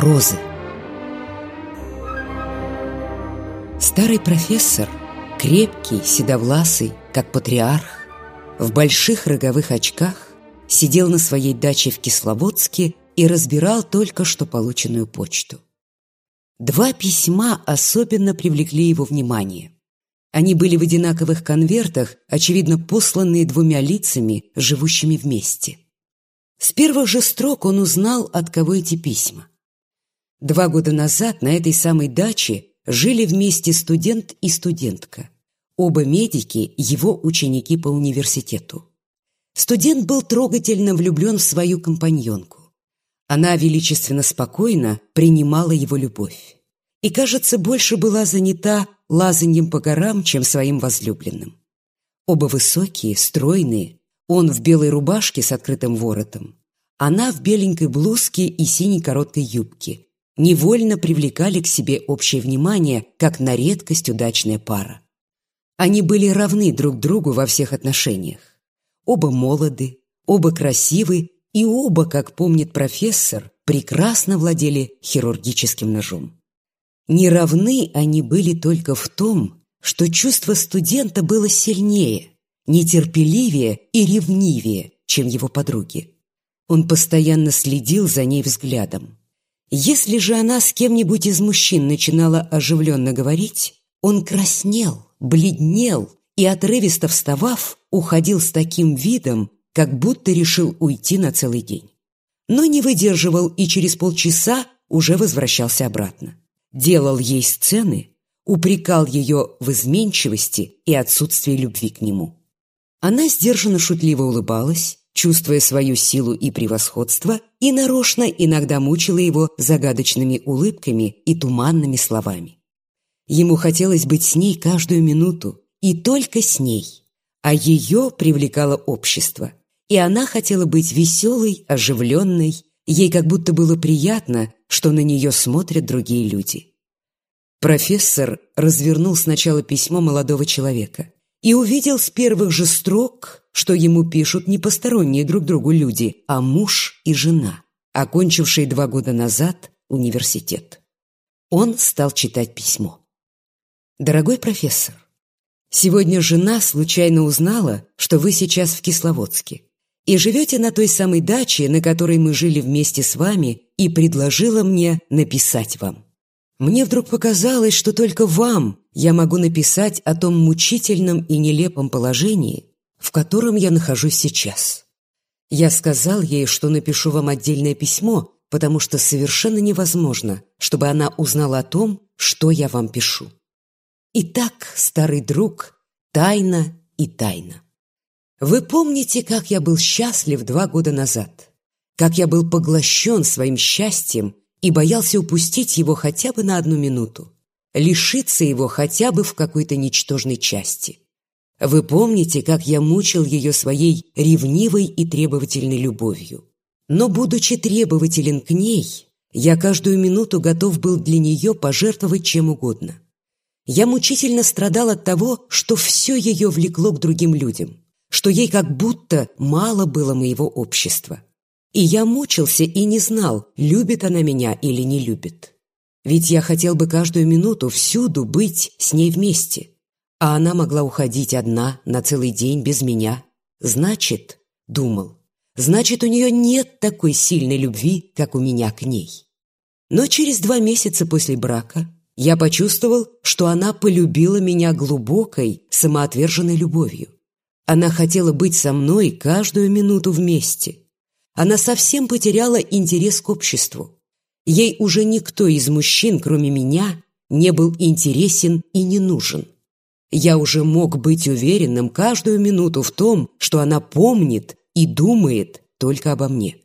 Розы Старый профессор, крепкий, седовласый, как патриарх, в больших роговых очках, сидел на своей даче в Кисловодске и разбирал только что полученную почту. Два письма особенно привлекли его внимание. Они были в одинаковых конвертах, очевидно, посланные двумя лицами, живущими вместе. С первых же строк он узнал, от кого эти письма. Два года назад на этой самой даче жили вместе студент и студентка. Оба медики – его ученики по университету. Студент был трогательно влюблен в свою компаньонку. Она величественно спокойно принимала его любовь. И, кажется, больше была занята лазаньем по горам, чем своим возлюбленным. Оба высокие, стройные, он в белой рубашке с открытым воротом, она в беленькой блузке и синей короткой юбке, невольно привлекали к себе общее внимание, как на редкость удачная пара. Они были равны друг другу во всех отношениях. Оба молоды, оба красивы и оба, как помнит профессор, прекрасно владели хирургическим ножом. Не равны они были только в том, что чувство студента было сильнее, нетерпеливее и ревнивее, чем его подруги. Он постоянно следил за ней взглядом. Если же она с кем-нибудь из мужчин начинала оживленно говорить, он краснел, бледнел и, отрывисто вставав, уходил с таким видом, как будто решил уйти на целый день. Но не выдерживал и через полчаса уже возвращался обратно. Делал ей сцены, упрекал ее в изменчивости и отсутствии любви к нему. Она сдержанно шутливо улыбалась, чувствуя свою силу и превосходство, и нарочно иногда мучила его загадочными улыбками и туманными словами. Ему хотелось быть с ней каждую минуту, и только с ней, а ее привлекало общество, и она хотела быть веселой, оживленной, ей как будто было приятно, что на нее смотрят другие люди. Профессор развернул сначала письмо молодого человека и увидел с первых же строк, что ему пишут не посторонние друг другу люди, а муж и жена, окончившие два года назад университет. Он стал читать письмо. «Дорогой профессор, сегодня жена случайно узнала, что вы сейчас в Кисловодске и живете на той самой даче, на которой мы жили вместе с вами, и предложила мне написать вам. Мне вдруг показалось, что только вам я могу написать о том мучительном и нелепом положении, в котором я нахожусь сейчас. Я сказал ей, что напишу вам отдельное письмо, потому что совершенно невозможно, чтобы она узнала о том, что я вам пишу. Итак, старый друг, тайна и тайна. Вы помните, как я был счастлив два года назад? Как я был поглощен своим счастьем и боялся упустить его хотя бы на одну минуту, лишиться его хотя бы в какой-то ничтожной части. Вы помните, как я мучил ее своей ревнивой и требовательной любовью. Но, будучи требователен к ней, я каждую минуту готов был для нее пожертвовать чем угодно. Я мучительно страдал от того, что все ее влекло к другим людям, что ей как будто мало было моего общества. И я мучился и не знал, любит она меня или не любит. Ведь я хотел бы каждую минуту всюду быть с ней вместе. А она могла уходить одна на целый день без меня. Значит, думал, значит, у нее нет такой сильной любви, как у меня к ней. Но через два месяца после брака я почувствовал, что она полюбила меня глубокой, самоотверженной любовью. Она хотела быть со мной каждую минуту вместе – она совсем потеряла интерес к обществу. Ей уже никто из мужчин, кроме меня, не был интересен и не нужен. Я уже мог быть уверенным каждую минуту в том, что она помнит и думает только обо мне.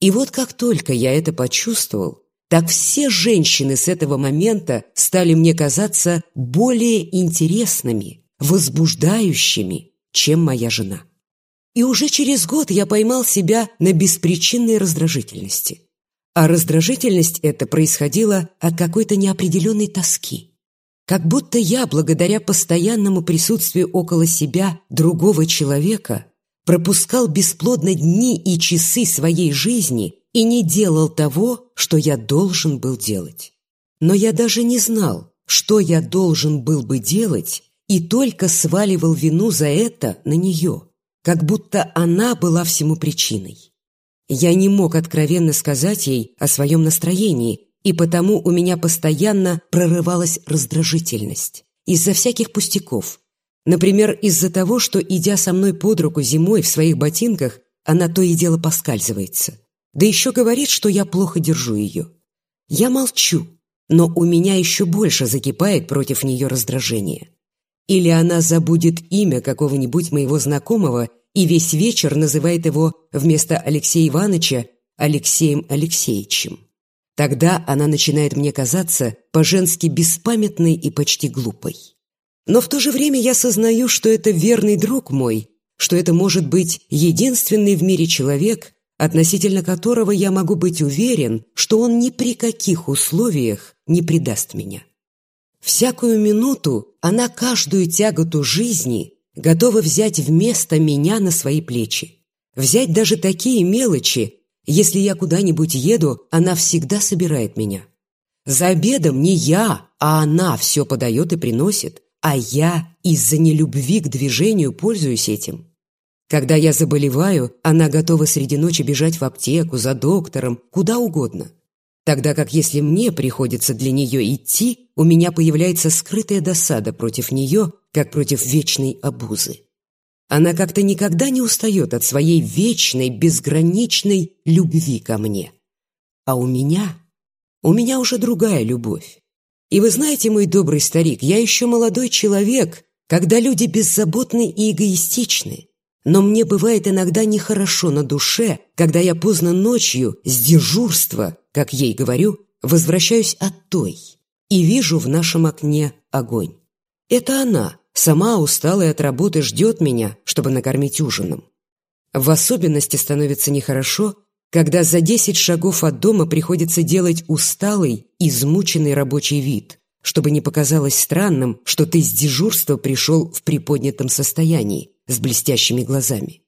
И вот как только я это почувствовал, так все женщины с этого момента стали мне казаться более интересными, возбуждающими, чем моя жена. И уже через год я поймал себя на беспричинной раздражительности. А раздражительность эта происходила от какой-то неопределенной тоски. Как будто я, благодаря постоянному присутствию около себя другого человека, пропускал бесплодно дни и часы своей жизни и не делал того, что я должен был делать. Но я даже не знал, что я должен был бы делать, и только сваливал вину за это на нее, как будто она была всему причиной. Я не мог откровенно сказать ей о своем настроении, и потому у меня постоянно прорывалась раздражительность из-за всяких пустяков. Например, из-за того, что, идя со мной под руку зимой в своих ботинках, она то и дело поскальзывается. Да еще говорит, что я плохо держу ее. Я молчу, но у меня еще больше закипает против нее раздражение. Или она забудет имя какого-нибудь моего знакомого и весь вечер называет его вместо Алексея Ивановича Алексеем Алексеевичем. Тогда она начинает мне казаться по-женски беспамятной и почти глупой. Но в то же время я сознаю, что это верный друг мой, что это может быть единственный в мире человек, относительно которого я могу быть уверен, что он ни при каких условиях не предаст меня. Всякую минуту она каждую тяготу жизни готова взять вместо меня на свои плечи. Взять даже такие мелочи, если я куда-нибудь еду, она всегда собирает меня. За обедом не я, а она все подает и приносит, а я из-за нелюбви к движению пользуюсь этим. Когда я заболеваю, она готова среди ночи бежать в аптеку, за доктором, куда угодно. Тогда как если мне приходится для нее идти, у меня появляется скрытая досада против нее, как против вечной обузы. Она как-то никогда не устает от своей вечной, безграничной любви ко мне. А у меня... У меня уже другая любовь. И вы знаете, мой добрый старик, я еще молодой человек, когда люди беззаботны и эгоистичны. Но мне бывает иногда нехорошо на душе, когда я поздно ночью с дежурства, как ей говорю, возвращаюсь от той и вижу в нашем окне огонь. Это она, сама усталая от работы, ждет меня, чтобы накормить ужином. В особенности становится нехорошо, когда за десять шагов от дома приходится делать усталый, измученный рабочий вид, чтобы не показалось странным, что ты с дежурства пришел в приподнятом состоянии, с блестящими глазами.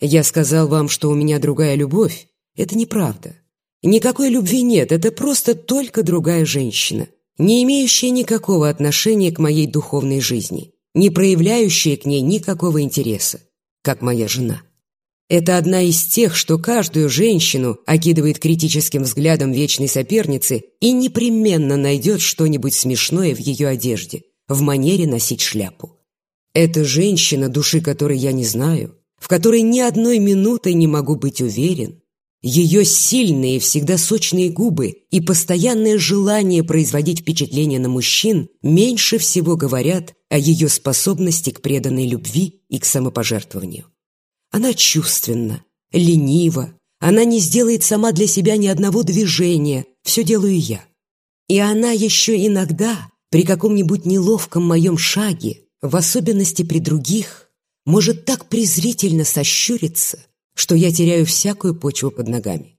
Я сказал вам, что у меня другая любовь. Это неправда. Никакой любви нет, это просто только другая женщина, не имеющая никакого отношения к моей духовной жизни, не проявляющая к ней никакого интереса, как моя жена. Это одна из тех, что каждую женщину окидывает критическим взглядом вечной соперницы и непременно найдет что-нибудь смешное в ее одежде, в манере носить шляпу. Это женщина, души которой я не знаю, в которой ни одной минуты не могу быть уверен. Ее сильные, всегда сочные губы и постоянное желание производить впечатление на мужчин меньше всего говорят о ее способности к преданной любви и к самопожертвованию. Она чувственна, ленива, она не сделает сама для себя ни одного движения, все делаю я. И она еще иногда при каком-нибудь неловком моем шаге в особенности при других, может так презрительно сощуриться, что я теряю всякую почву под ногами.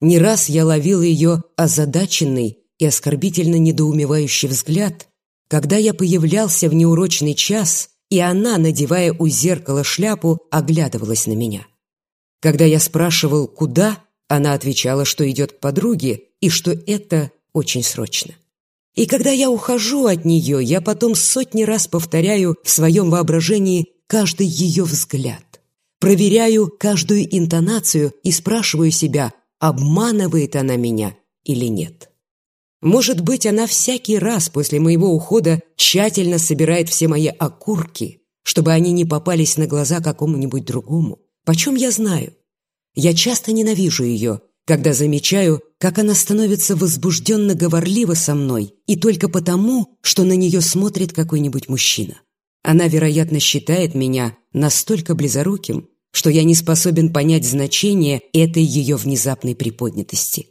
Не раз я ловил ее озадаченный и оскорбительно недоумевающий взгляд, когда я появлялся в неурочный час, и она, надевая у зеркала шляпу, оглядывалась на меня. Когда я спрашивал, куда, она отвечала, что идет к подруге и что это очень срочно. И когда я ухожу от нее, я потом сотни раз повторяю в своем воображении каждый ее взгляд. Проверяю каждую интонацию и спрашиваю себя, обманывает она меня или нет. Может быть, она всякий раз после моего ухода тщательно собирает все мои окурки, чтобы они не попались на глаза какому-нибудь другому. Почем я знаю? Я часто ненавижу ее, когда замечаю, как она становится возбужденно говорлива со мной и только потому, что на нее смотрит какой-нибудь мужчина. Она, вероятно, считает меня настолько близоруким, что я не способен понять значение этой ее внезапной приподнятости.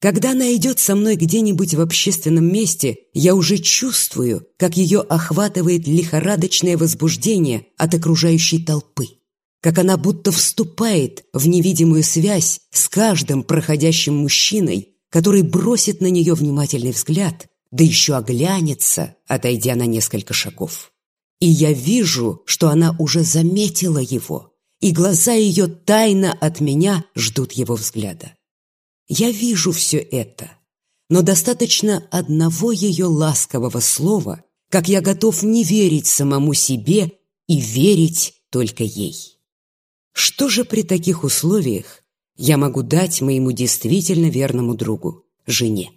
Когда она идет со мной где-нибудь в общественном месте, я уже чувствую, как ее охватывает лихорадочное возбуждение от окружающей толпы как она будто вступает в невидимую связь с каждым проходящим мужчиной, который бросит на нее внимательный взгляд, да еще оглянется, отойдя на несколько шагов. И я вижу, что она уже заметила его, и глаза ее тайно от меня ждут его взгляда. Я вижу все это, но достаточно одного ее ласкового слова, как я готов не верить самому себе и верить только ей. Что же при таких условиях я могу дать моему действительно верному другу, жене?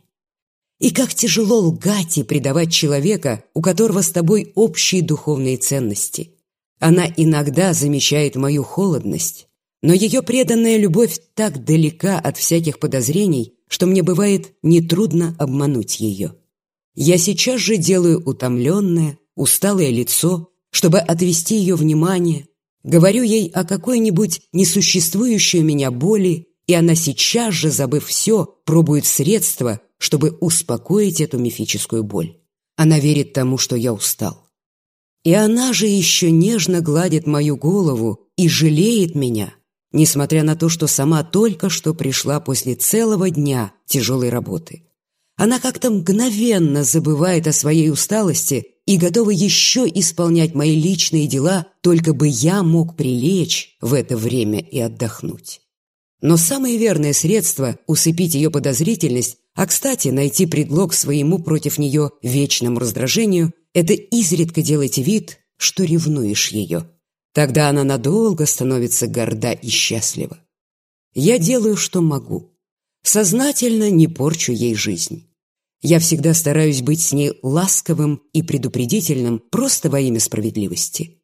И как тяжело лгать и предавать человека, у которого с тобой общие духовные ценности. Она иногда замечает мою холодность, но ее преданная любовь так далека от всяких подозрений, что мне бывает нетрудно обмануть ее. Я сейчас же делаю утомленное, усталое лицо, чтобы отвести ее внимание, говорю ей о какой-нибудь несуществующей у меня боли, и она сейчас же, забыв все, пробует средства, чтобы успокоить эту мифическую боль. Она верит тому, что я устал. И она же еще нежно гладит мою голову и жалеет меня, несмотря на то, что сама только что пришла после целого дня тяжелой работы. Она как-то мгновенно забывает о своей усталости и готова еще исполнять мои личные дела, только бы я мог прилечь в это время и отдохнуть. Но самое верное средство усыпить ее подозрительность а, кстати, найти предлог своему против нее вечному раздражению – это изредка делать вид, что ревнуешь ее. Тогда она надолго становится горда и счастлива. Я делаю, что могу. Сознательно не порчу ей жизнь. Я всегда стараюсь быть с ней ласковым и предупредительным просто во имя справедливости.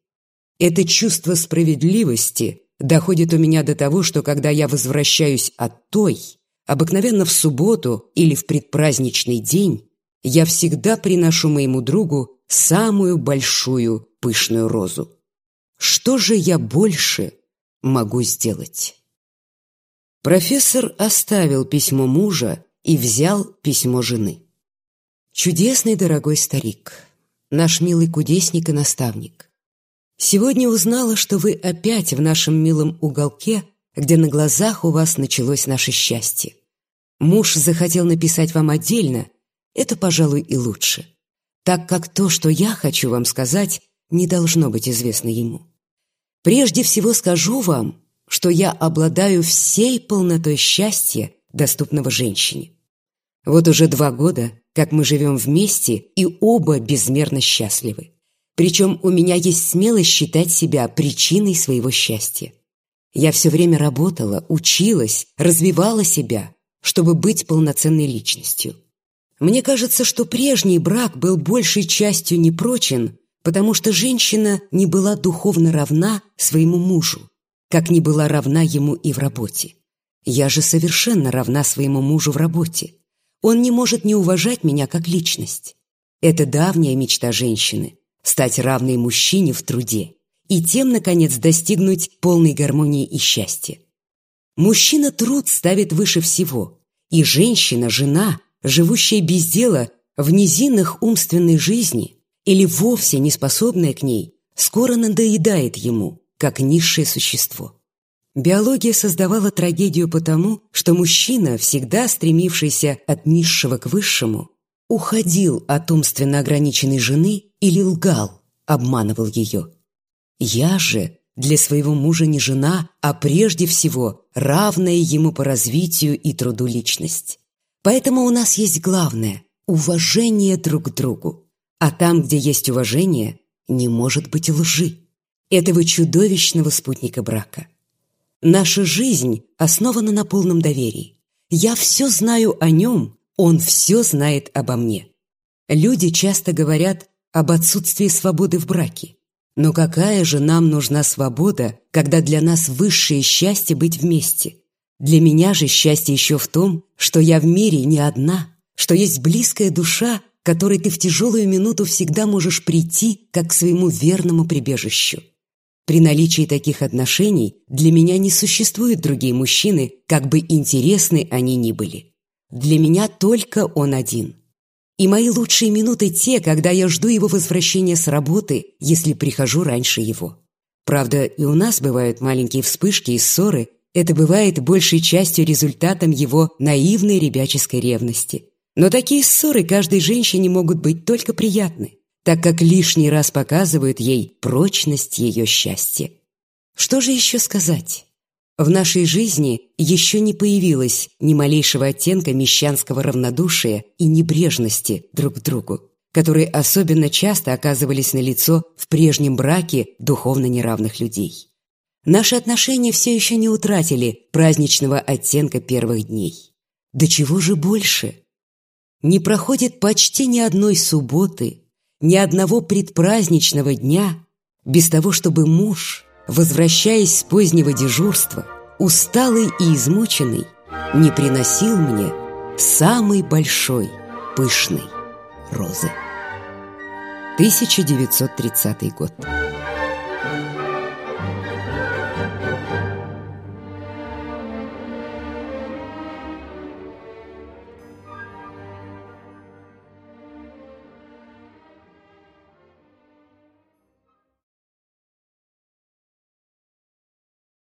Это чувство справедливости доходит у меня до того, что когда я возвращаюсь от той – Обыкновенно в субботу или в предпраздничный день я всегда приношу моему другу самую большую пышную розу. Что же я больше могу сделать? Профессор оставил письмо мужа и взял письмо жены. «Чудесный дорогой старик, наш милый кудесник и наставник, сегодня узнала, что вы опять в нашем милом уголке где на глазах у вас началось наше счастье. Муж захотел написать вам отдельно, это, пожалуй, и лучше, так как то, что я хочу вам сказать, не должно быть известно ему. Прежде всего скажу вам, что я обладаю всей полнотой счастья, доступного женщине. Вот уже два года, как мы живем вместе, и оба безмерно счастливы. Причем у меня есть смелость считать себя причиной своего счастья. Я все время работала, училась, развивала себя, чтобы быть полноценной личностью. Мне кажется, что прежний брак был большей частью непрочен, потому что женщина не была духовно равна своему мужу, как не была равна ему и в работе. Я же совершенно равна своему мужу в работе. Он не может не уважать меня как личность. Это давняя мечта женщины – стать равной мужчине в труде и тем, наконец, достигнуть полной гармонии и счастья. Мужчина труд ставит выше всего, и женщина, жена, живущая без дела в низинах умственной жизни или вовсе не способная к ней, скоро надоедает ему, как низшее существо. Биология создавала трагедию потому, что мужчина, всегда стремившийся от низшего к высшему, уходил от умственно ограниченной жены или лгал, обманывал ее. Я же для своего мужа не жена, а прежде всего равная ему по развитию и труду личность. Поэтому у нас есть главное – уважение друг к другу. А там, где есть уважение, не может быть лжи. Этого чудовищного спутника брака. Наша жизнь основана на полном доверии. Я все знаю о нем, он все знает обо мне. Люди часто говорят об отсутствии свободы в браке. Но какая же нам нужна свобода, когда для нас высшее счастье быть вместе? Для меня же счастье еще в том, что я в мире не одна, что есть близкая душа, которой ты в тяжелую минуту всегда можешь прийти, как к своему верному прибежищу. При наличии таких отношений для меня не существуют другие мужчины, как бы интересны они ни были. Для меня только он один – и мои лучшие минуты те, когда я жду его возвращения с работы, если прихожу раньше его. Правда, и у нас бывают маленькие вспышки и ссоры. Это бывает большей частью результатом его наивной ребяческой ревности. Но такие ссоры каждой женщине могут быть только приятны, так как лишний раз показывают ей прочность ее счастья. Что же еще сказать? В нашей жизни еще не появилось ни малейшего оттенка мещанского равнодушия и небрежности друг к другу, которые особенно часто оказывались на лицо в прежнем браке духовно неравных людей. Наши отношения все еще не утратили праздничного оттенка первых дней. До чего же больше? Не проходит почти ни одной субботы, ни одного предпраздничного дня без того, чтобы муж – возвращаясь с позднего дежурства, усталый и измученный, не приносил мне самой большой пышной розы. 1930 год.